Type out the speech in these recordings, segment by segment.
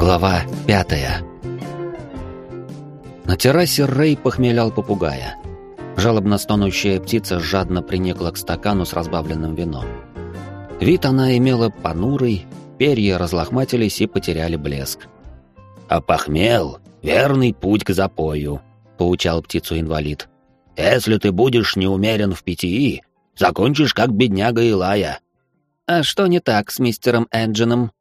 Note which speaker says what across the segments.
Speaker 1: Глава пятая. На террасе Рэй похмелял попугая. Жалобно стонущая птица жадно приникла к стакану с разбавленным вином. Вид она имела понурый, перья разлохматились и потеряли блеск.
Speaker 2: «А похмел — верный путь к запою», — поучал птицу инвалид. «Если ты будешь неумерен в питьи, закончишь как бедняга Илая».
Speaker 1: «А что не так с мистером Энджином?»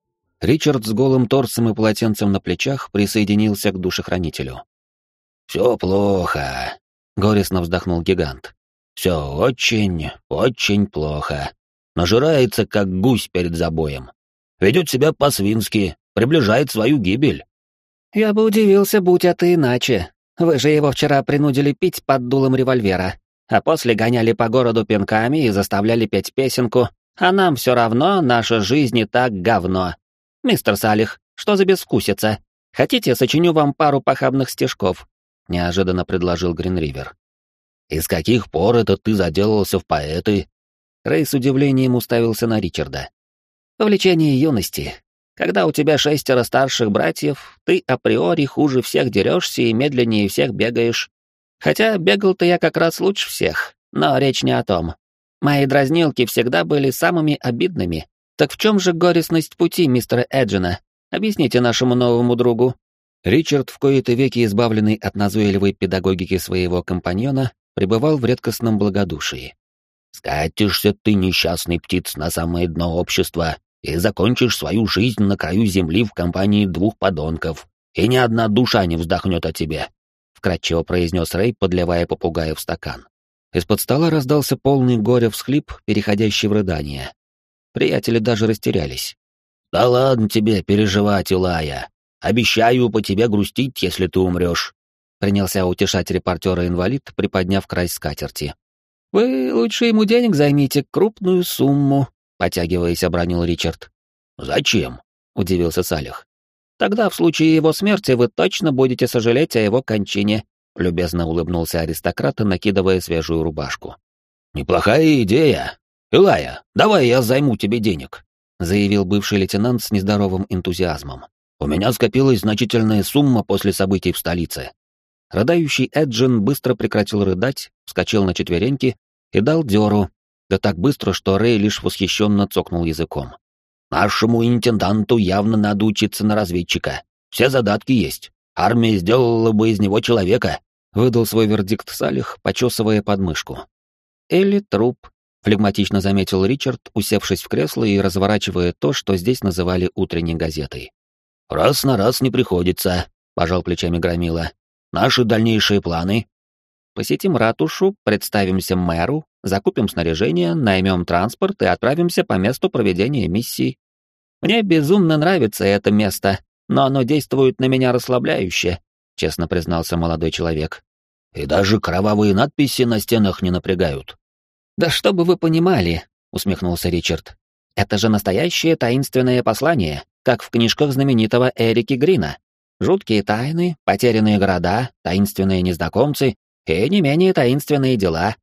Speaker 1: Ричард с голым торсом и полотенцем на плечах присоединился к душехранителю.
Speaker 2: «Все плохо», — горестно вздохнул гигант. «Все очень, очень плохо. Нажирается, как гусь перед забоем. Ведет себя по-свински, приближает свою гибель».
Speaker 1: «Я бы удивился, будь это иначе. Вы же его вчера принудили пить под дулом револьвера, а после гоняли по городу пинками и заставляли петь песенку, а нам все равно наша жизнь не так говно. «Мистер Салих, что за безвкусица? Хотите, сочиню вам пару похабных стишков?» — неожиданно предложил Гринривер.
Speaker 2: «И с каких пор это ты заделался в поэты?»
Speaker 1: Рэй с удивлением уставился на Ричарда. «Влечение юности. Когда у тебя шестеро старших братьев, ты априори хуже всех дерешься и медленнее всех бегаешь. Хотя бегал-то я как раз лучше всех, но речь не о том. Мои дразнилки всегда были самыми обидными, так в чем же горестность пути мистера Эджина? Объясните нашему новому другу. Ричард, в кои-то веки избавленный от назойливой педагогики своего компаньона, пребывал в редкостном благодушии.
Speaker 2: «Скатишься ты, несчастный птиц, на самое дно общества и закончишь свою жизнь на краю земли в компании двух подонков, и ни одна душа не вздохнет о тебе», — вкратчиво произнес Рэй, подливая попугая в стакан.
Speaker 1: Из-под стола раздался полный горя всхлип, переходящий в рыдание. Приятели даже растерялись.
Speaker 2: «Да ладно тебе переживать, Илая. Обещаю по тебе грустить, если ты умрешь», — принялся утешать репортера-инвалид, приподняв край скатерти.
Speaker 1: «Вы лучше ему денег займите, крупную сумму», — потягиваясь, обронил Ричард.
Speaker 2: «Зачем?»
Speaker 1: — удивился Салих. «Тогда в случае его смерти вы точно будете сожалеть о его кончине», — любезно улыбнулся аристократ, накидывая свежую рубашку.
Speaker 2: «Неплохая идея, «Илая, давай я займу тебе денег», — заявил бывший лейтенант с нездоровым энтузиазмом. «У меня скопилась значительная сумма после событий в столице».
Speaker 1: Рыдающий Эджин быстро прекратил рыдать, вскочил на четвереньки и дал дёру, да так быстро, что Рэй лишь восхищенно цокнул языком.
Speaker 2: «Нашему интенданту явно надо учиться на разведчика. Все задатки есть. Армия сделала бы из него человека», —
Speaker 1: выдал свой вердикт Салих, почесывая подмышку. «Или труп», флегматично заметил Ричард, усевшись в кресло и разворачивая то, что здесь называли утренней газетой.
Speaker 2: «Раз на раз не приходится», — пожал плечами Громила. «Наши дальнейшие планы?»
Speaker 1: «Посетим ратушу, представимся мэру, закупим снаряжение, наймем транспорт и отправимся по месту проведения миссии. Мне безумно нравится это место, но оно действует на меня расслабляюще», — честно признался молодой человек.
Speaker 2: «И даже кровавые надписи на стенах не напрягают»,
Speaker 1: «Да чтобы вы понимали», — усмехнулся Ричард. «Это же настоящее таинственное послание, как в книжках знаменитого Эрики Грина. Жуткие тайны, потерянные города, таинственные незнакомцы и не менее таинственные дела».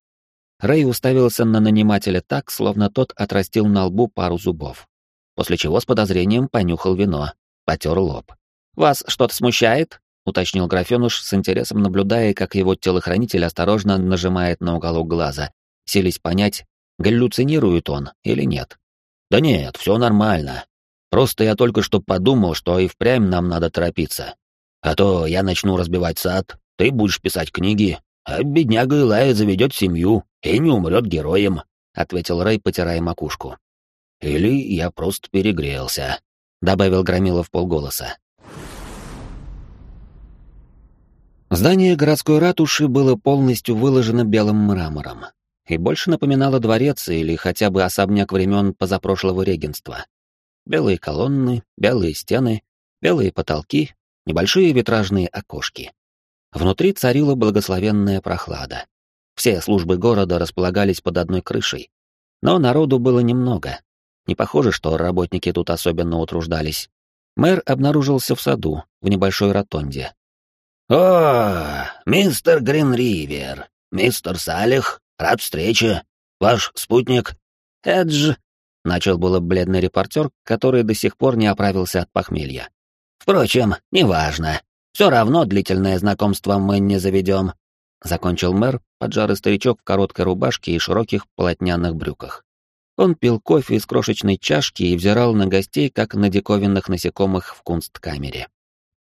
Speaker 1: Рэй уставился на нанимателя так, словно тот отрастил на лбу пару зубов. После чего с подозрением понюхал вино, потер лоб. «Вас что-то смущает?» — уточнил графенуш с интересом, наблюдая, как его телохранитель осторожно нажимает на уголок глаза, селись понять, галлюцинирует он или нет.
Speaker 2: «Да нет, все нормально. Просто я только что подумал, что и впрямь нам надо торопиться. А то я начну разбивать сад, ты будешь писать книги, а бедняга Илая заведет семью и не умрет героем», — ответил Рэй, потирая макушку. «Или я просто перегрелся», — добавил Громилов полголоса.
Speaker 1: Здание городской ратуши было полностью выложено белым мрамором и больше напоминало дворец или хотя бы особняк времен позапрошлого регенства. Белые колонны, белые стены, белые потолки, небольшие витражные окошки. Внутри царила благословенная прохлада. Все службы города располагались под одной крышей. Но народу было немного. Не похоже, что работники тут особенно утруждались. Мэр обнаружился в саду, в небольшой ротонде.
Speaker 2: «О, мистер Гринривер, мистер Салих, Рад встрече. Ваш спутник...» «Эдж...» — начал было бледный репортер, который до сих пор не оправился от похмелья.
Speaker 1: Впрочем, неважно. Все равно длительное знакомство мы не заведем. Закончил мэр, поджарый старичок в короткой рубашке и широких полотняных брюках. Он пил кофе из крошечной чашки и взирал на гостей, как на диковинных насекомых в кунсткамере.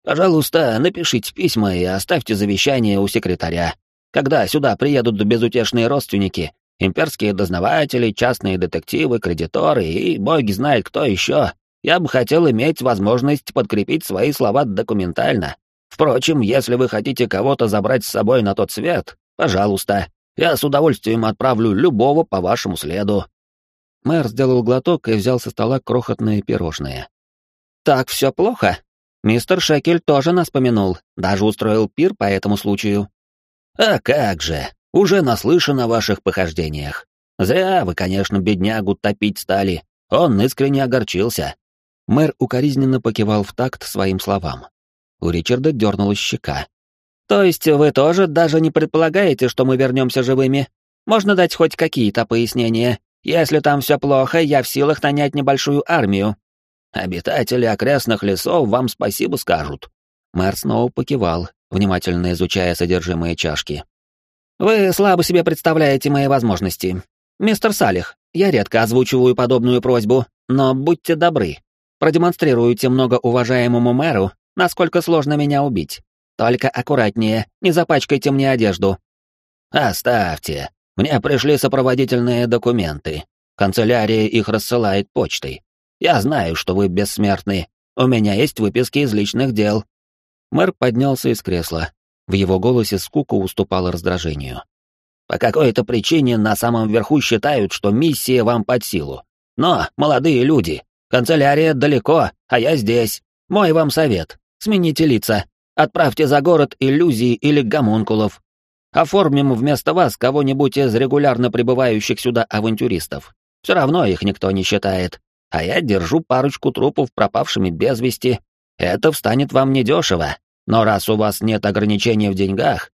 Speaker 1: «Пожалуйста, напишите письма и оставьте завещание у секретаря. Когда сюда приедут безутешные родственники, имперские дознаватели, частные детективы, кредиторы и боги знает кто еще, я бы хотел иметь возможность подкрепить свои слова документально. Впрочем, если вы хотите кого-то забрать с собой на тот свет, пожалуйста, я с удовольствием отправлю любого по вашему следу». Мэр сделал глоток и взял со стола крохотные пирожные. «Так все плохо. Мистер Шекель тоже нас помянул, даже устроил пир по этому случаю». «А как же, уже наслышан о ваших похождениях. Зря вы, конечно, беднягу топить стали, он искренне огорчился». Мэр укоризненно покивал в такт своим словам. У Ричарда дернулась щека. «То есть вы тоже даже не предполагаете, что мы вернемся живыми? Можно дать хоть какие-то пояснения? Если там все плохо, я в силах нанять небольшую армию». «Обитатели окрестных лесов вам спасибо скажут». Мэр снова покивал, внимательно изучая содержимое чашки. «Вы слабо себе представляете мои возможности. Мистер Салих, я редко озвучиваю подобную просьбу, но будьте добры. Продемонстрируйте многоуважаемому мэру, насколько сложно меня убить. Только аккуратнее, не запачкайте мне одежду». «Оставьте. Мне пришли сопроводительные документы. Канцелярия их рассылает почтой. Я знаю, что вы бессмертны. У меня есть выписки из личных дел». Мэр поднялся из кресла. В его голосе скука уступала раздражению. «По какой-то причине на самом верху считают, что миссия вам под силу. Но, молодые люди, канцелярия далеко, а я здесь. Мой вам совет. Смените лица. Отправьте за город иллюзии или гомункулов. Оформим вместо вас кого-нибудь из регулярно прибывающих сюда авантюристов. Все равно их никто не считает. А я держу парочку трупов пропавшими без вести. Это встанет вам недешево. Но раз у вас нет ограничений в деньгах...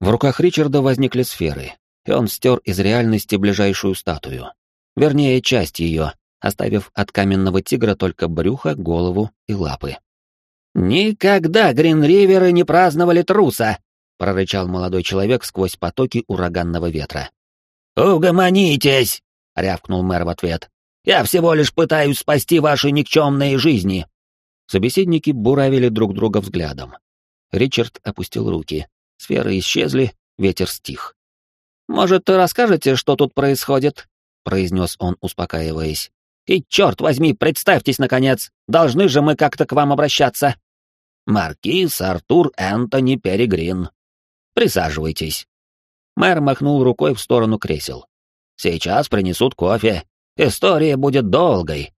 Speaker 1: В руках Ричарда возникли сферы, и он стер из реальности ближайшую статую. Вернее, часть ее, оставив от каменного тигра только брюхо, голову и лапы. «Никогда Гринриверы не праздновали труса!» — прорычал молодой человек сквозь потоки ураганного ветра. «Угомонитесь!» — рявкнул мэр в ответ. «Я всего лишь пытаюсь спасти ваши никчемные жизни!» Собеседники буравили друг друга взглядом. Ричард опустил руки. Сферы исчезли, ветер стих. «Может, расскажете, что тут происходит?» — произнес он, успокаиваясь. И, черт возьми, представьтесь, наконец, должны же мы как-то к вам обращаться. Маркиз Артур Энтони Перегрин. Присаживайтесь. Мэр махнул рукой в сторону кресел. Сейчас принесут кофе. История будет долгой.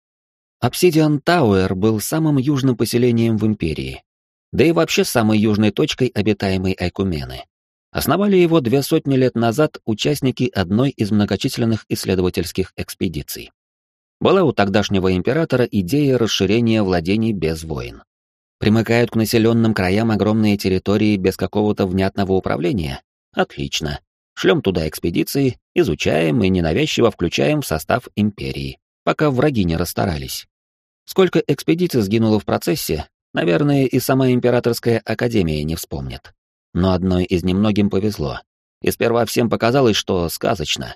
Speaker 1: Обсидиан Тауэр был самым южным поселением в Империи, да и вообще самой южной точкой обитаемой Айкумены. Основали его две сотни лет назад участники одной из многочисленных исследовательских экспедиций была у тогдашнего императора идея расширения владений без войн. Примыкают к населенным краям огромные территории без какого-то внятного управления? Отлично. Шлем туда экспедиции, изучаем и ненавязчиво включаем в состав империи, пока враги не расстарались. Сколько экспедиций сгинуло в процессе, наверное, и сама императорская академия не вспомнит. Но одной из немногим повезло. И сперва всем показалось, что сказочно,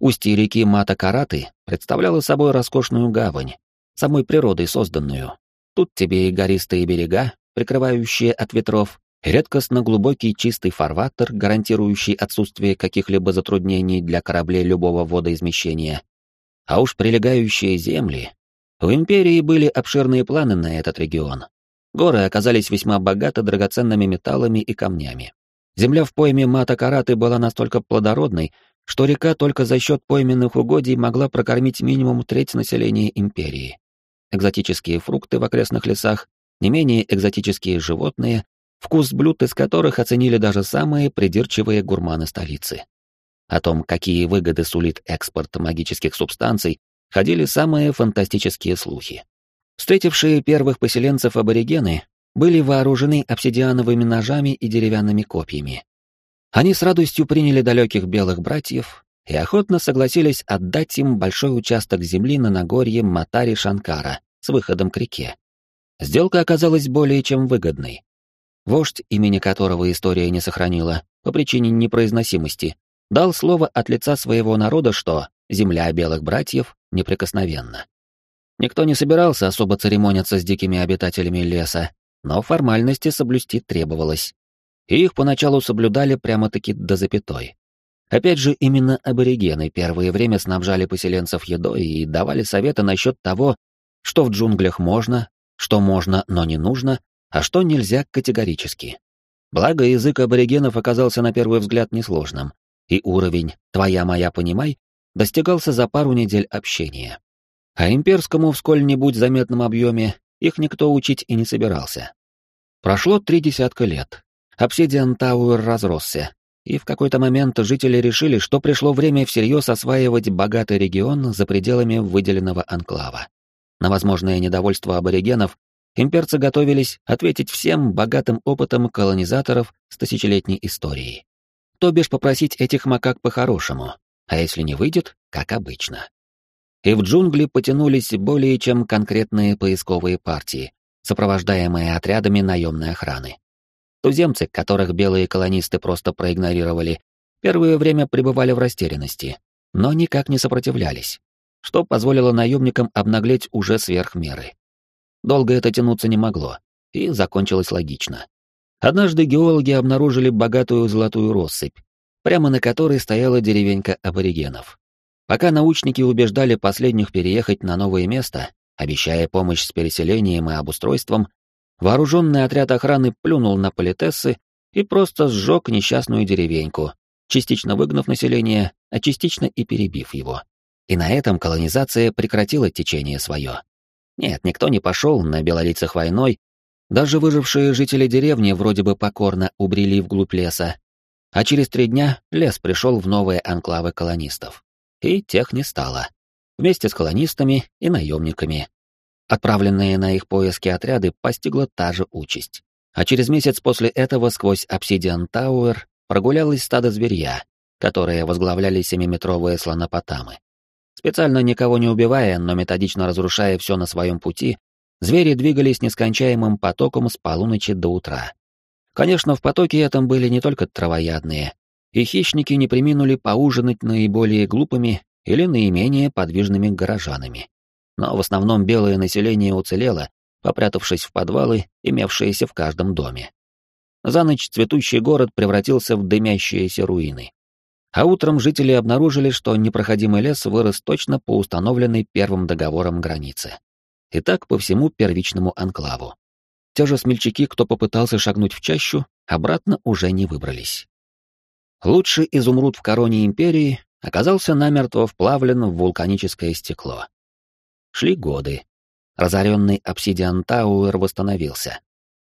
Speaker 1: Устье реки Мата-Караты представляло собой роскошную гавань, самой природой созданную. Тут тебе и гористые берега, прикрывающие от ветров, редкостно глубокий чистый фарватер, гарантирующий отсутствие каких-либо затруднений для кораблей любого водоизмещения. А уж прилегающие земли. В Империи были обширные планы на этот регион. Горы оказались весьма богаты драгоценными металлами и камнями. Земля в пойме Мата-Караты была настолько плодородной, что река только за счет пойменных угодий могла прокормить минимум треть населения империи. Экзотические фрукты в окрестных лесах, не менее экзотические животные, вкус блюд из которых оценили даже самые придирчивые гурманы столицы. О том, какие выгоды сулит экспорт магических субстанций, ходили самые фантастические слухи. Встретившие первых поселенцев аборигены были вооружены обсидиановыми ножами и деревянными копьями. Они с радостью приняли далеких белых братьев и охотно согласились отдать им большой участок земли на Нагорье Матари-Шанкара с выходом к реке. Сделка оказалась более чем выгодной. Вождь, имени которого история не сохранила по причине непроизносимости, дал слово от лица своего народа, что земля белых братьев неприкосновенна. Никто не собирался особо церемониться с дикими обитателями леса, но формальности соблюсти требовалось. И их поначалу соблюдали прямо-таки до запятой. Опять же, именно аборигены первое время снабжали поселенцев едой и давали советы насчет того, что в джунглях можно, что можно, но не нужно, а что нельзя категорически. Благо, язык аборигенов оказался на первый взгляд несложным, и уровень «твоя моя понимай» достигался за пару недель общения. А имперскому в сколь-нибудь заметном объеме их никто учить и не собирался. Прошло три десятка лет. Обсидиан Тауэр разросся, и в какой-то момент жители решили, что пришло время всерьез осваивать богатый регион за пределами выделенного анклава. На возможное недовольство аборигенов имперцы готовились ответить всем богатым опытом колонизаторов с тысячелетней историей. То бишь попросить этих макак по-хорошему, а если не выйдет, как обычно. И в джунгли потянулись более чем конкретные поисковые партии, сопровождаемые отрядами наемной охраны. Туземцы, которых белые колонисты просто проигнорировали, первое время пребывали в растерянности, но никак не сопротивлялись, что позволило наемникам обнаглеть уже сверх меры. Долго это тянуться не могло, и закончилось логично. Однажды геологи обнаружили богатую золотую россыпь, прямо на которой стояла деревенька аборигенов. Пока научники убеждали последних переехать на новое место, обещая помощь с переселением и обустройством, вооруженный отряд охраны плюнул на политессы и просто сжег несчастную деревеньку, частично выгнав население, а частично и перебив его. И на этом колонизация прекратила течение свое. Нет, никто не пошел на белолицах войной, даже выжившие жители деревни вроде бы покорно убрели вглубь леса, а через три дня лес пришел в новые анклавы колонистов. И тех не стало. Вместе с колонистами и наемниками, Отправленные на их поиски отряды постигла та же участь. А через месяц после этого сквозь Обсидиан Тауэр прогулялось стадо зверья, которые возглавляли семиметровые слонопотамы. Специально никого не убивая, но методично разрушая все на своем пути, звери двигались нескончаемым потоком с полуночи до утра. Конечно, в потоке этом были не только травоядные, и хищники не приминули поужинать наиболее глупыми или наименее подвижными горожанами но в основном белое население уцелело, попрятавшись в подвалы, имевшиеся в каждом доме. За ночь цветущий город превратился в дымящиеся руины. А утром жители обнаружили, что непроходимый лес вырос точно по установленной первым договором границе. И так по всему первичному анклаву. Те же смельчаки, кто попытался шагнуть в чащу, обратно уже не выбрались. Лучший изумруд в короне империи оказался намертво вплавлен в вулканическое стекло. Шли годы. Разоренный обсидиан Тауэр восстановился.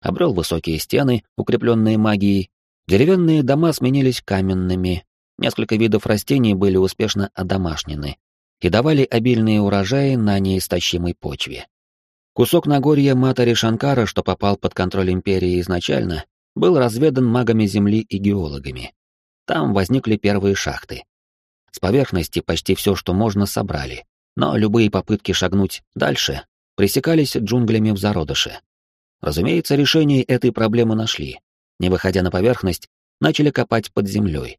Speaker 1: Обрел высокие стены, укрепленные магией. Деревянные дома сменились каменными. Несколько видов растений были успешно одомашнены и давали обильные урожаи на неистощимой почве. Кусок Нагорья Матари Шанкара, что попал под контроль империи изначально, был разведан магами Земли и геологами. Там возникли первые шахты. С поверхности почти все, что можно, собрали но любые попытки шагнуть дальше пресекались джунглями в зародыше. Разумеется, решение этой проблемы нашли. Не выходя на поверхность, начали копать под землей.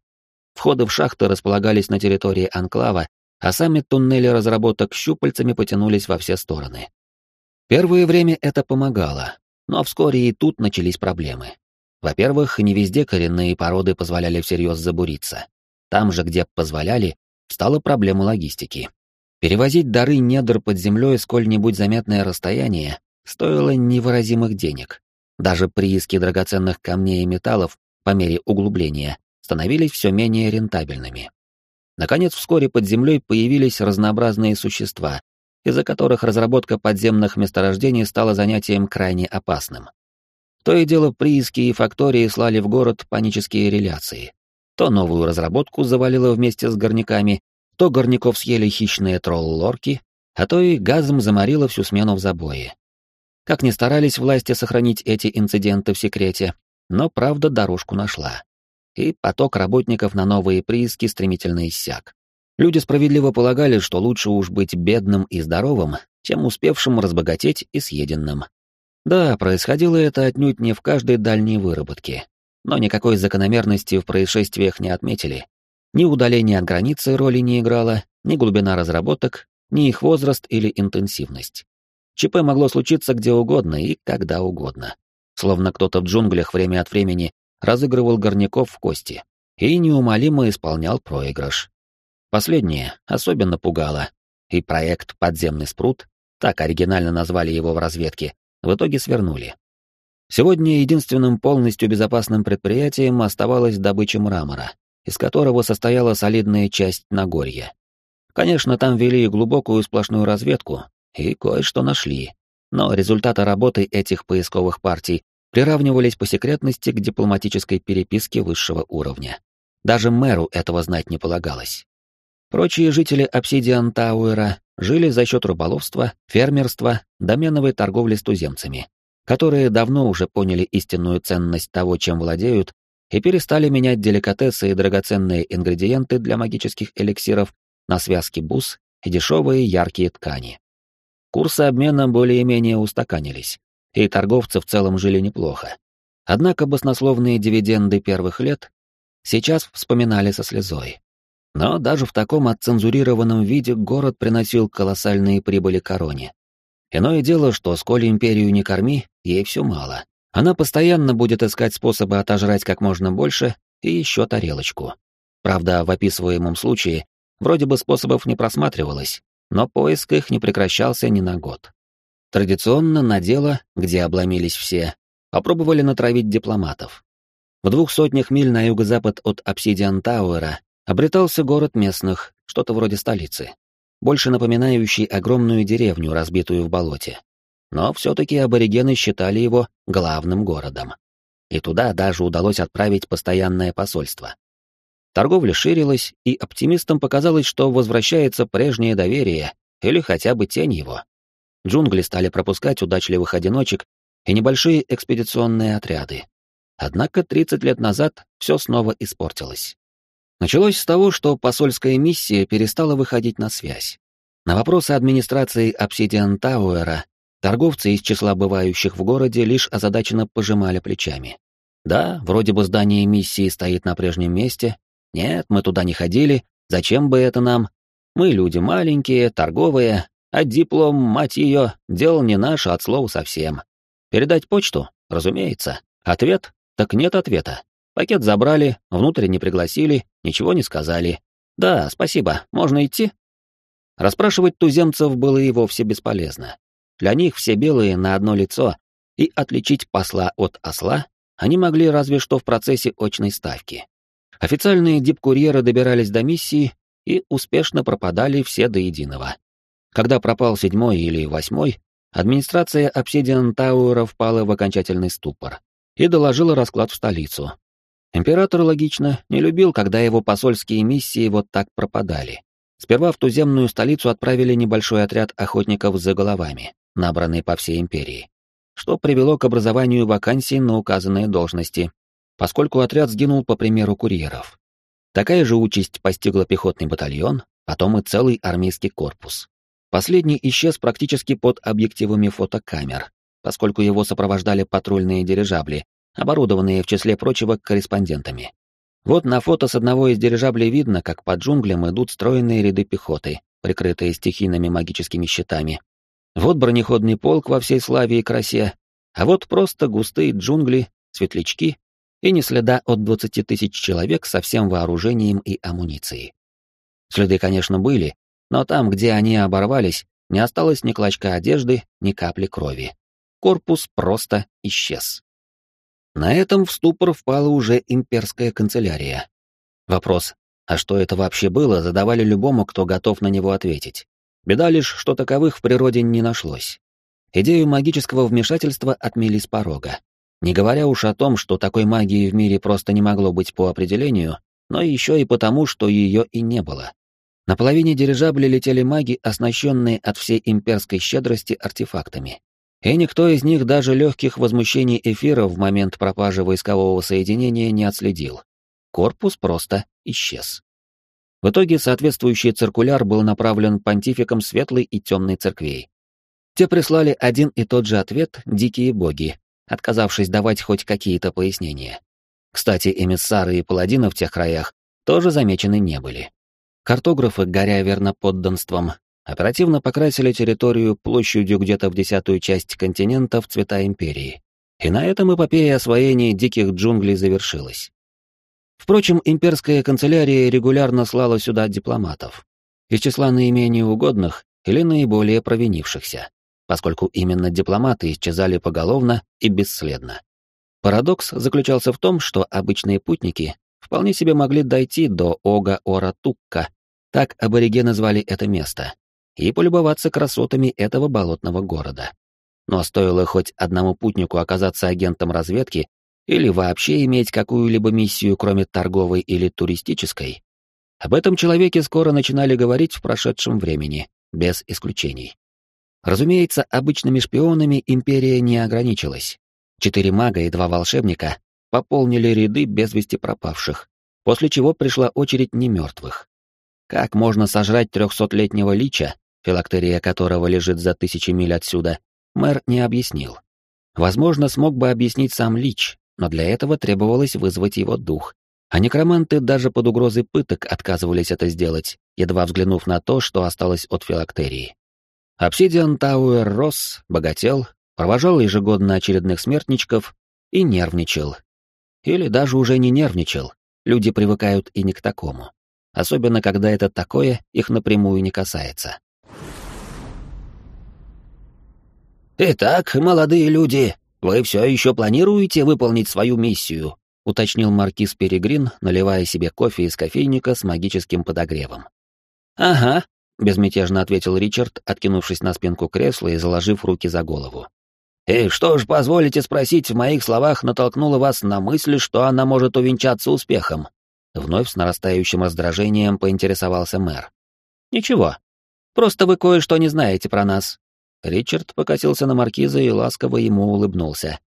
Speaker 1: Входы в шахты располагались на территории анклава, а сами туннели разработок щупальцами потянулись во все стороны. Первое время это помогало, но вскоре и тут начались проблемы. Во-первых, не везде коренные породы позволяли всерьез забуриться. Там же, где позволяли, стала проблема логистики. Перевозить дары недр под землей сколь-нибудь заметное расстояние стоило невыразимых денег. Даже прииски драгоценных камней и металлов по мере углубления становились все менее рентабельными. Наконец, вскоре под землей появились разнообразные существа, из-за которых разработка подземных месторождений стала занятием крайне опасным. То и дело прииски и фактории слали в город панические реляции. То новую разработку завалило вместе с горняками, то горняков съели хищные тролл-лорки, а то и газом заморило всю смену в забое. Как ни старались власти сохранить эти инциденты в секрете, но правда дорожку нашла. И поток работников на новые прииски стремительно иссяк. Люди справедливо полагали, что лучше уж быть бедным и здоровым, чем успевшим разбогатеть и съеденным. Да, происходило это отнюдь не в каждой дальней выработке, но никакой закономерности в происшествиях не отметили. Ни удаление от границы роли не играло, ни глубина разработок, ни их возраст или интенсивность. ЧП могло случиться где угодно и когда угодно. Словно кто-то в джунглях время от времени разыгрывал горняков в кости и неумолимо исполнял проигрыш. Последнее особенно пугало, и проект «Подземный спрут», так оригинально назвали его в разведке, в итоге свернули. Сегодня единственным полностью безопасным предприятием оставалась добыча мрамора, из которого состояла солидная часть Нагорья. Конечно, там вели глубокую сплошную разведку, и кое-что нашли. Но результаты работы этих поисковых партий приравнивались по секретности к дипломатической переписке высшего уровня. Даже мэру этого знать не полагалось. Прочие жители Обсидиан Тауэра жили за счет рыболовства, фермерства, доменовой торговли с туземцами, которые давно уже поняли истинную ценность того, чем владеют, и перестали менять деликатесы и драгоценные ингредиенты для магических эликсиров на связки бус и дешевые яркие ткани. Курсы обмена более-менее устаканились, и торговцы в целом жили неплохо. Однако баснословные дивиденды первых лет сейчас вспоминали со слезой. Но даже в таком отцензурированном виде город приносил колоссальные прибыли короне. Иное дело, что сколь империю не корми, ей все мало. Она постоянно будет искать способы отожрать как можно больше и еще тарелочку. Правда, в описываемом случае вроде бы способов не просматривалось, но поиск их не прекращался ни на год. Традиционно на дело, где обломились все, попробовали натравить дипломатов. В двух сотнях миль на юго-запад от Обсидиан Тауэра обретался город местных, что-то вроде столицы, больше напоминающий огромную деревню, разбитую в болоте. Но все-таки аборигены считали его главным городом. И туда даже удалось отправить постоянное посольство. Торговля ширилась, и оптимистам показалось, что возвращается прежнее доверие, или хотя бы тень его. Джунгли стали пропускать удачливых одиночек и небольшие экспедиционные отряды. Однако 30 лет назад все снова испортилось. Началось с того, что посольская миссия перестала выходить на связь. На вопросы администрации Обсидиан Тауэра торговцы из числа бывающих в городе лишь озадаченно пожимали плечами. Да, вроде бы здание миссии стоит на прежнем месте, нет, мы туда не ходили, зачем бы это нам? Мы люди маленькие, торговые, а диплом, мать ее, дело не наше от слова совсем. Передать почту? Разумеется. Ответ? Так нет ответа. Пакет забрали, внутрь не пригласили, ничего не сказали. Да, спасибо, можно идти? Расспрашивать туземцев было и вовсе бесполезно. Для них все белые на одно лицо, и отличить посла от осла они могли разве что в процессе очной ставки. Официальные дипкурьеры добирались до миссии и успешно пропадали все до единого. Когда пропал седьмой или восьмой, администрация Обсидиан Тауэра впала в окончательный ступор и доложила расклад в столицу. Император, логично, не любил, когда его посольские миссии вот так пропадали. Сперва в туземную столицу отправили небольшой отряд охотников за головами, набранный по всей империи, что привело к образованию вакансий на указанные должности, поскольку отряд сгинул по примеру курьеров. Такая же участь постигла пехотный батальон, потом и целый армейский корпус. Последний исчез практически под объективами фотокамер, поскольку его сопровождали патрульные дирижабли, оборудованные в числе прочего корреспондентами. Вот на фото с одного из дирижаблей видно, как по джунглям идут стройные ряды пехоты, прикрытые стихийными магическими щитами. Вот бронеходный полк во всей славе и красе, а вот просто густые джунгли, светлячки и не следа от 20 тысяч человек со всем вооружением и амуницией. Следы, конечно, были, но там, где они оборвались, не осталось ни клочка одежды, ни капли крови. Корпус просто исчез. На этом в ступор впала уже имперская канцелярия. Вопрос, а что это вообще было, задавали любому, кто готов на него ответить. Беда лишь, что таковых в природе не нашлось. Идею магического вмешательства отмели с порога. Не говоря уж о том, что такой магии в мире просто не могло быть по определению, но еще и потому, что ее и не было. На половине дирижабля летели маги, оснащенные от всей имперской щедрости артефактами. И никто из них даже легких возмущений эфира в момент пропажи войскового соединения не отследил. Корпус просто исчез. В итоге соответствующий циркуляр был направлен понтификом светлой и темной церквей. Те прислали один и тот же ответ «Дикие боги», отказавшись давать хоть какие-то пояснения. Кстати, эмиссары и паладины в тех краях тоже замечены не были. Картографы, горя верно подданством, оперативно покрасили территорию площадью где-то в десятую часть континента в цвета империи. И на этом эпопея освоения диких джунглей завершилась. Впрочем, имперская канцелярия регулярно слала сюда дипломатов. Из числа наименее угодных или наиболее провинившихся, поскольку именно дипломаты исчезали поголовно и бесследно. Парадокс заключался в том, что обычные путники вполне себе могли дойти до Ога-Ора-Тукка, так аборигены звали это место, и полюбоваться красотами этого болотного города. Но стоило хоть одному путнику оказаться агентом разведки или вообще иметь какую-либо миссию, кроме торговой или туристической, об этом человеке скоро начинали говорить в прошедшем времени, без исключений. Разумеется, обычными шпионами империя не ограничилась. Четыре мага и два волшебника пополнили ряды без вести пропавших, после чего пришла очередь немертвых. Как можно сожрать трехсотлетнего лича, филактерия которого лежит за тысячи миль отсюда, мэр не объяснил. Возможно, смог бы объяснить сам лич, но для этого требовалось вызвать его дух. А некроманты даже под угрозой пыток отказывались это сделать, едва взглянув на то, что осталось от филактерии. Обсидиан Тауэр рос, богател, провожал ежегодно очередных смертничков и нервничал. Или даже уже не нервничал, люди привыкают и не к такому. Особенно, когда это такое их напрямую не касается.
Speaker 2: «Итак, молодые люди, вы все еще планируете выполнить свою миссию?» — уточнил маркиз Перегрин, наливая себе кофе из кофейника с магическим подогревом.
Speaker 1: «Ага», — безмятежно ответил Ричард, откинувшись на спинку кресла и заложив руки за голову.
Speaker 2: «И что ж, позволите спросить, в моих словах натолкнуло вас на мысль, что она может увенчаться успехом?»
Speaker 1: Вновь с нарастающим раздражением поинтересовался мэр. «Ничего. Просто вы кое-что не знаете про нас». Ричард покосился на маркиза и ласково ему улыбнулся.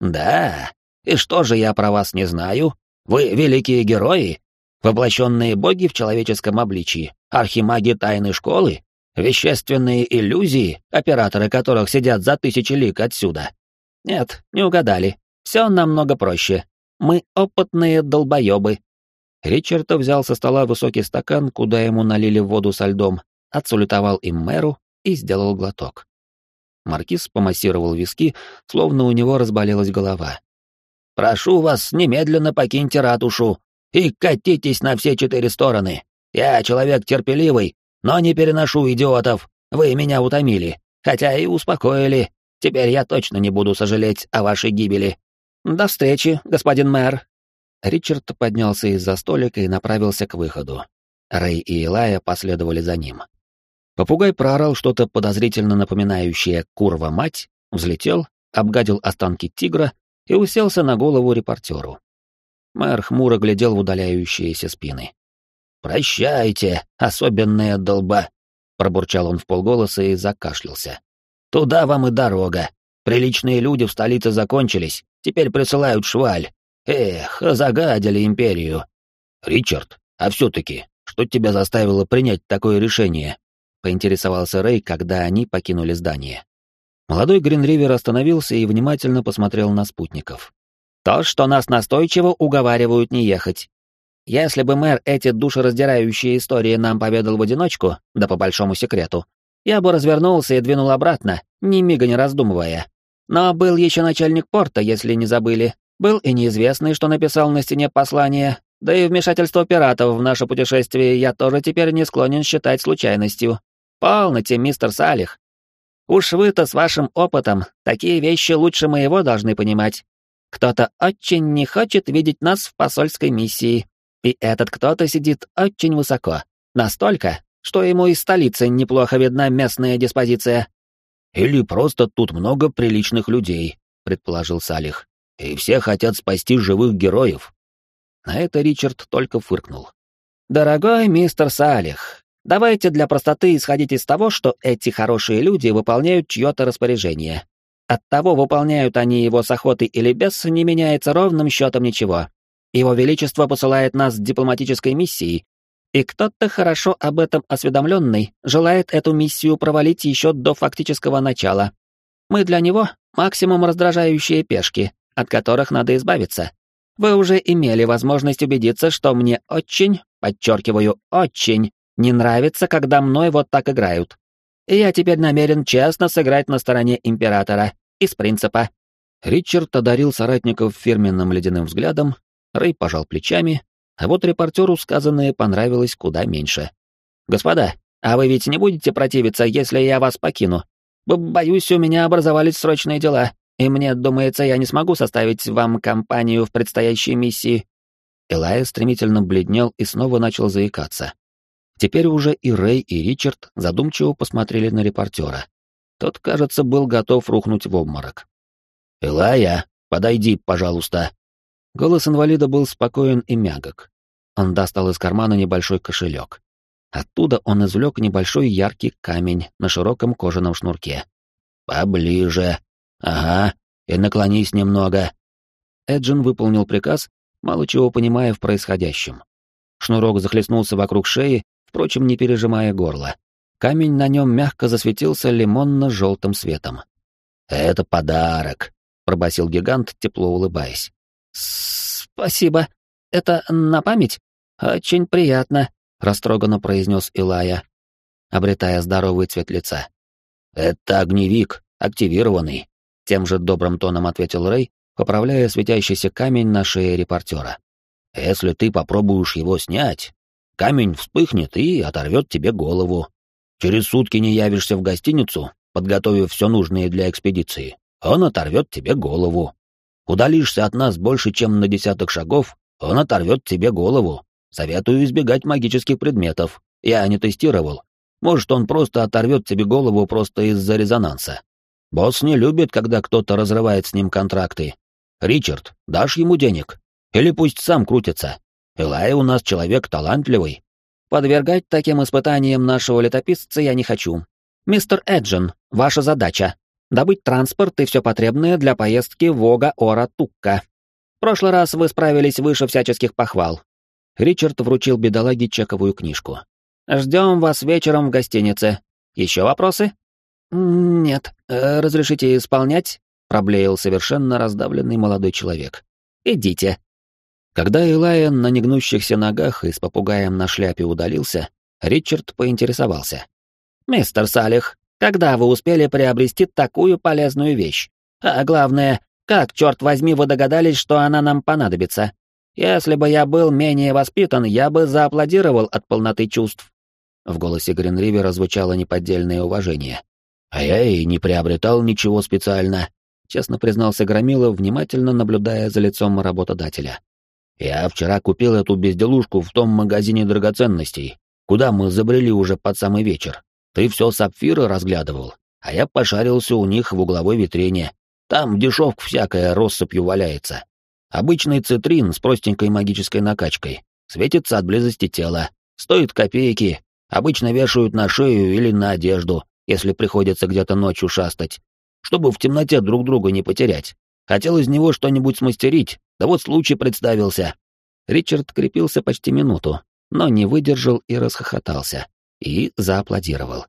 Speaker 2: «Да? И что же я про вас не знаю? Вы великие герои? Воплощенные боги в человеческом обличии? Архимаги тайной школы? Вещественные иллюзии, операторы которых сидят за тысячи лик отсюда?
Speaker 1: Нет, не угадали. Все намного проще. Мы опытные долбоебы. Ричард взял со стола высокий стакан, куда ему налили воду со льдом, отсулетовал им мэру и сделал глоток. Маркиз помассировал виски, словно у него разболелась голова.
Speaker 2: «Прошу вас, немедленно покиньте ратушу и катитесь на все четыре стороны. Я человек терпеливый, но не переношу идиотов. Вы меня утомили, хотя и успокоили. Теперь я точно не буду сожалеть о вашей гибели.
Speaker 1: До встречи, господин мэр. Ричард поднялся из-за столика и направился к выходу. Рэй и Илая последовали за ним. Попугай проорал что-то подозрительно напоминающее «курва-мать», взлетел, обгадил останки тигра и уселся на голову репортеру. Мэр хмуро глядел в удаляющиеся спины.
Speaker 2: «Прощайте, особенная долба!» — пробурчал он в полголоса и закашлялся. «Туда вам и дорога. Приличные люди в столице закончились, теперь присылают шваль. Эх, загадили империю. Ричард, а все-таки, что тебя заставило принять такое решение?»
Speaker 1: — поинтересовался Рэй, когда они покинули здание. Молодой Гринривер остановился и внимательно посмотрел на спутников. «То, что нас настойчиво уговаривают не ехать. Если бы мэр эти душераздирающие истории нам поведал в одиночку, да по большому секрету, я бы развернулся и двинул обратно, ни мига не раздумывая. Но был еще начальник порта, если не забыли. Был и неизвестный, что написал на стене послание, да и вмешательство пиратов в наше путешествие я тоже теперь не склонен считать случайностью. Полноте, мистер Салих. Уж вы-то с вашим опытом такие вещи лучше моего должны понимать. Кто-то очень не хочет видеть нас в посольской миссии, и этот кто-то сидит очень высоко. Настолько, что ему из столицы неплохо видна местная диспозиция.
Speaker 2: «Или просто тут много приличных людей», — предположил Салих. «И все хотят спасти живых героев».
Speaker 1: На это Ричард только фыркнул. «Дорогой мистер Салих, давайте для простоты исходить из того, что эти хорошие люди выполняют чье-то распоряжение. От того, выполняют они его с охотой или без, не меняется ровным счетом ничего. Его Величество посылает нас с дипломатической миссией, И кто-то хорошо об этом осведомленный желает эту миссию провалить еще до фактического начала. Мы для него максимум раздражающие пешки, от которых надо избавиться. Вы уже имели возможность убедиться, что мне очень, подчеркиваю, очень не нравится, когда мной вот так играют. Я теперь намерен честно сыграть на стороне императора, из принципа.
Speaker 2: Ричард одарил соратников фирменным ледяным взглядом, Рэй пожал плечами, а вот репортеру сказанное понравилось куда меньше.
Speaker 1: «Господа, а вы ведь не будете противиться, если я вас покину? Боюсь, у меня образовались срочные дела, и мне думается, я не смогу составить вам компанию в предстоящей миссии».
Speaker 2: Элай стремительно бледнел и снова начал заикаться. Теперь уже и Рэй, и Ричард задумчиво посмотрели на репортера. Тот, кажется, был готов рухнуть в обморок. «Элая, подойди, пожалуйста». Голос инвалида был спокоен и мягок. Он достал из кармана небольшой кошелек. Оттуда он извлек небольшой яркий камень на широком кожаном шнурке. «Поближе. Ага, и наклонись немного». Эджин выполнил приказ, мало чего понимая в происходящем. Шнурок захлестнулся вокруг шеи, впрочем, не пережимая горло. Камень на нем мягко засветился лимонно-желтым светом. «Это подарок», — пробасил гигант, тепло улыбаясь.
Speaker 1: «Спасибо. Это на память? Очень приятно», — растроганно произнес Илая, обретая здоровый цвет лица.
Speaker 2: «Это огневик, активированный», — тем же добрым тоном ответил Рэй, поправляя светящийся камень на шее репортера. «Если ты попробуешь его снять, Камень вспыхнет и оторвет тебе голову. Через сутки не явишься в гостиницу, подготовив все нужное для экспедиции. Он оторвет тебе голову. Удалишься от нас больше, чем на десяток шагов, он оторвет тебе голову. Советую избегать магических предметов. Я не тестировал. Может, он просто оторвет тебе голову просто из-за резонанса. Босс не любит, когда кто-то разрывает с ним контракты. Ричард, дашь ему денег? Или пусть сам крутится? Элай у нас человек талантливый.
Speaker 1: Подвергать таким испытаниям нашего летописца я не хочу. Мистер Эджин, ваша задача — добыть транспорт и все потребное для поездки Вога Ора Тукка. В прошлый раз вы справились выше всяческих похвал. Ричард вручил бедолаге чековую книжку. Ждем вас вечером в гостинице. Еще вопросы? Нет. Э, разрешите исполнять? Проблеял совершенно раздавленный молодой человек. Идите.
Speaker 2: Когда Элайен на негнущихся ногах и с попугаем на шляпе удалился, Ричард поинтересовался.
Speaker 1: «Мистер Салих, когда вы успели приобрести такую полезную вещь? А главное, как, черт возьми, вы догадались, что она нам понадобится? Если бы я был менее воспитан, я бы зааплодировал от полноты чувств».
Speaker 2: В голосе Гринривера звучало неподдельное уважение. «А я и не приобретал ничего специально», — честно признался Громила, внимательно наблюдая за лицом работодателя. Я вчера купил эту безделушку в том магазине драгоценностей, куда мы забрели уже под самый вечер. Ты все сапфиры разглядывал, а я пошарился у них в угловой витрине. Там дешевка всякая россыпью валяется. Обычный цитрин с простенькой магической накачкой. Светится от близости тела. Стоит копейки. Обычно вешают на шею или на одежду, если приходится где-то ночью шастать. Чтобы в темноте друг друга не потерять. Хотел из него что-нибудь смастерить, да вот случай представился. Ричард крепился почти минуту, но не выдержал и расхохотался. И зааплодировал.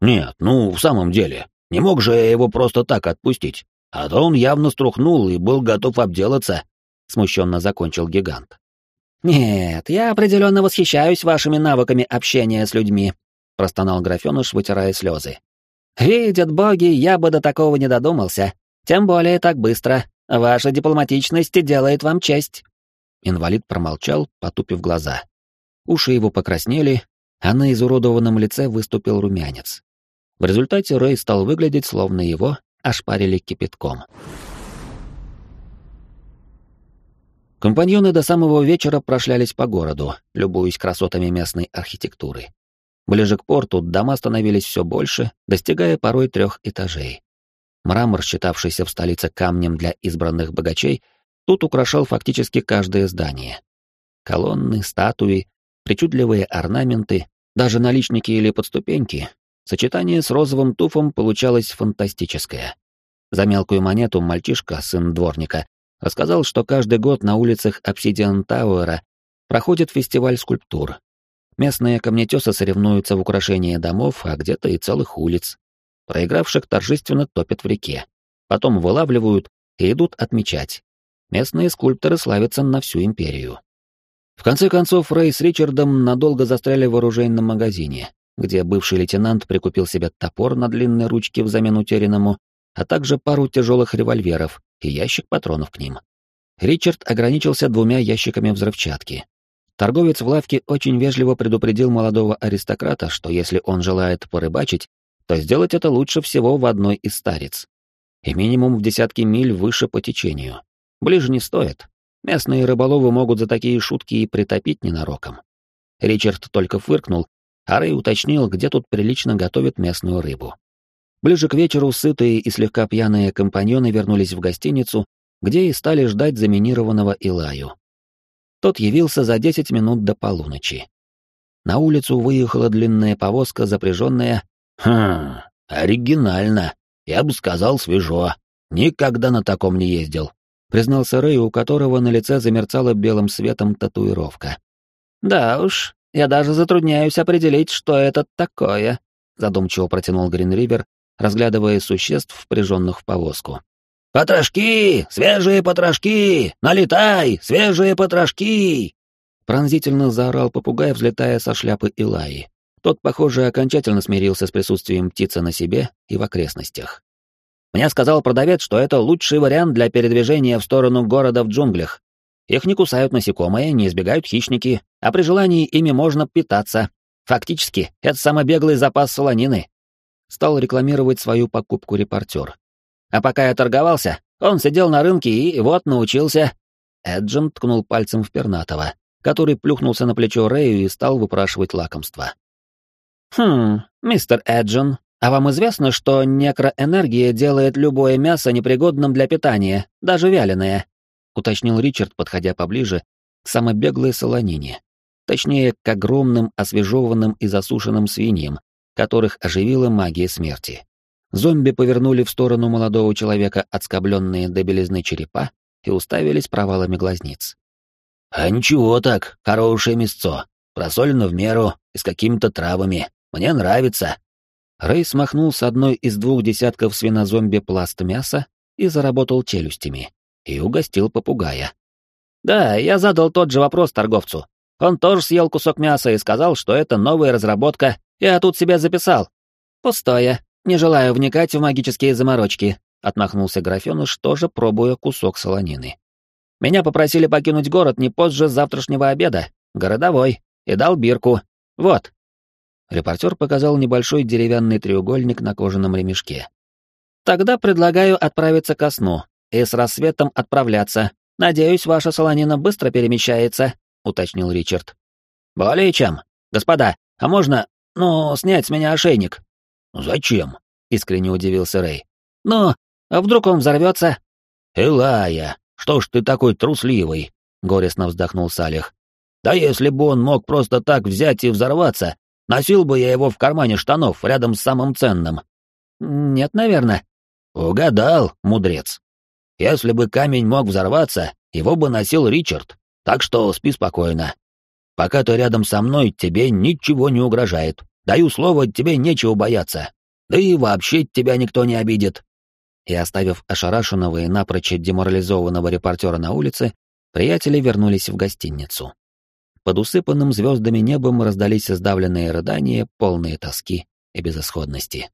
Speaker 2: «Нет, ну, в самом деле, не мог же я его просто так отпустить. А то он явно струхнул и был готов обделаться», — смущенно закончил гигант.
Speaker 1: «Нет, я определенно восхищаюсь вашими навыками общения с людьми», — простонал графеныш, вытирая слезы. «Видят боги, я бы до такого не додумался. Тем более так быстро. Ваша дипломатичность делает вам честь».
Speaker 2: Инвалид промолчал, потупив глаза. Уши его покраснели, а на изуродованном лице выступил румянец. В результате Рэй стал выглядеть, словно его ошпарили кипятком. Компаньоны до самого вечера прошлялись по городу, любуясь красотами местной архитектуры. Ближе к порту дома становились все больше, достигая порой трех этажей. Мрамор, считавшийся в столице камнем для избранных богачей, тут украшал фактически каждое здание. Колонны, статуи, причудливые орнаменты, даже наличники или подступеньки. Сочетание с розовым туфом получалось фантастическое. За мелкую монету мальчишка, сын дворника, рассказал, что каждый год на улицах Обсидиан Тауэра проходит фестиваль скульптур.
Speaker 1: Местные камнетесы соревнуются в украшении домов, а где-то и целых улиц. Проигравших торжественно топят в реке. Потом вылавливают и идут отмечать. Местные скульпторы славятся на всю империю. В конце концов, Рэй с Ричардом надолго застряли в оружейном магазине, где бывший лейтенант прикупил себе топор на длинной ручке взамен утерянному, а также пару тяжелых револьверов и ящик патронов к ним. Ричард ограничился двумя ящиками взрывчатки. Торговец в лавке очень вежливо предупредил молодого аристократа, что если он желает порыбачить, то сделать это лучше всего в одной из старец. И минимум в десятки миль выше по течению. Ближе не стоит. Местные рыболовы могут за такие шутки и притопить ненароком. Ричард только фыркнул, а Рэй уточнил, где тут прилично готовят местную рыбу. Ближе к вечеру сытые и слегка пьяные компаньоны вернулись в гостиницу, где и стали ждать заминированного Илаю. Тот явился за 10 минут до полуночи. На улицу выехала длинная повозка, запряженная...
Speaker 2: «Хм, оригинально. Я бы сказал, свежо. Никогда на таком не ездил», — признался Рэй, у которого на лице замерцала белым светом татуировка.
Speaker 1: «Да уж, я даже затрудняюсь определить, что это такое», — задумчиво протянул Гринривер, разглядывая существ, впряженных в повозку.
Speaker 2: «Потрошки! Свежие потрошки! Налетай! Свежие потрошки!»
Speaker 1: Пронзительно заорал попугай, взлетая со шляпы Илаи. Тот, похоже, окончательно смирился с присутствием птицы на себе и в окрестностях. Мне сказал продавец, что это лучший вариант для передвижения в сторону города в джунглях. Их не кусают насекомые, не избегают хищники, а при желании ими можно питаться. Фактически, это самый беглый запас солонины стал рекламировать свою покупку репортер. А пока я торговался, он сидел на рынке и вот научился. Эджин ткнул пальцем в Пернатова, который плюхнулся на плечо Рэю и стал выпрашивать лакомство. «Хм, мистер Эджин, а вам известно, что некроэнергия делает любое мясо непригодным для питания, даже вяленое?» — уточнил Ричард, подходя поближе к самой беглой солонине. Точнее, к огромным освежеванным и засушенным свиньям, которых оживила магия смерти. Зомби повернули в сторону молодого человека отскобленные до белизны черепа и уставились провалами глазниц.
Speaker 2: «А ничего так, хорошее мясцо. Просолено в меру и с какими-то травами. Мне нравится».
Speaker 1: Рэй смахнул с одной из двух десятков свинозомби пласт мяса и заработал челюстями, и угостил попугая. «Да, я задал тот же вопрос торговцу. Он тоже съел кусок мяса и сказал, что это новая разработка я тут себя записал. Пустое. Не желаю вникать в магические заморочки, отмахнулся графёныш, тоже пробуя кусок солонины. Меня попросили покинуть город не позже завтрашнего обеда. Городовой. И дал бирку. Вот. Репортер показал небольшой деревянный треугольник на кожаном ремешке. Тогда предлагаю отправиться ко сну и с рассветом отправляться. Надеюсь, ваша солонина быстро перемещается, уточнил Ричард. Более чем. Господа, а можно «Ну, снять с меня ошейник».
Speaker 2: «Зачем?» — искренне удивился Рэй.
Speaker 1: «Ну, а вдруг он взорвется?»
Speaker 2: «Элая, что ж ты такой трусливый?» — горестно вздохнул Салих. «Да если бы он мог просто так взять и взорваться, носил бы я его в кармане штанов рядом с самым ценным».
Speaker 1: «Нет, наверное».
Speaker 2: «Угадал, мудрец. Если бы камень мог взорваться, его бы носил Ричард, так что спи спокойно. Пока ты рядом со мной, тебе ничего не угрожает. Даю слово, тебе нечего бояться. Да и вообще тебя никто не обидит».
Speaker 1: И оставив ошарашенного и напрочь деморализованного репортера на улице, приятели вернулись в гостиницу. Под усыпанным звездами небом раздались сдавленные рыдания, полные тоски и безысходности.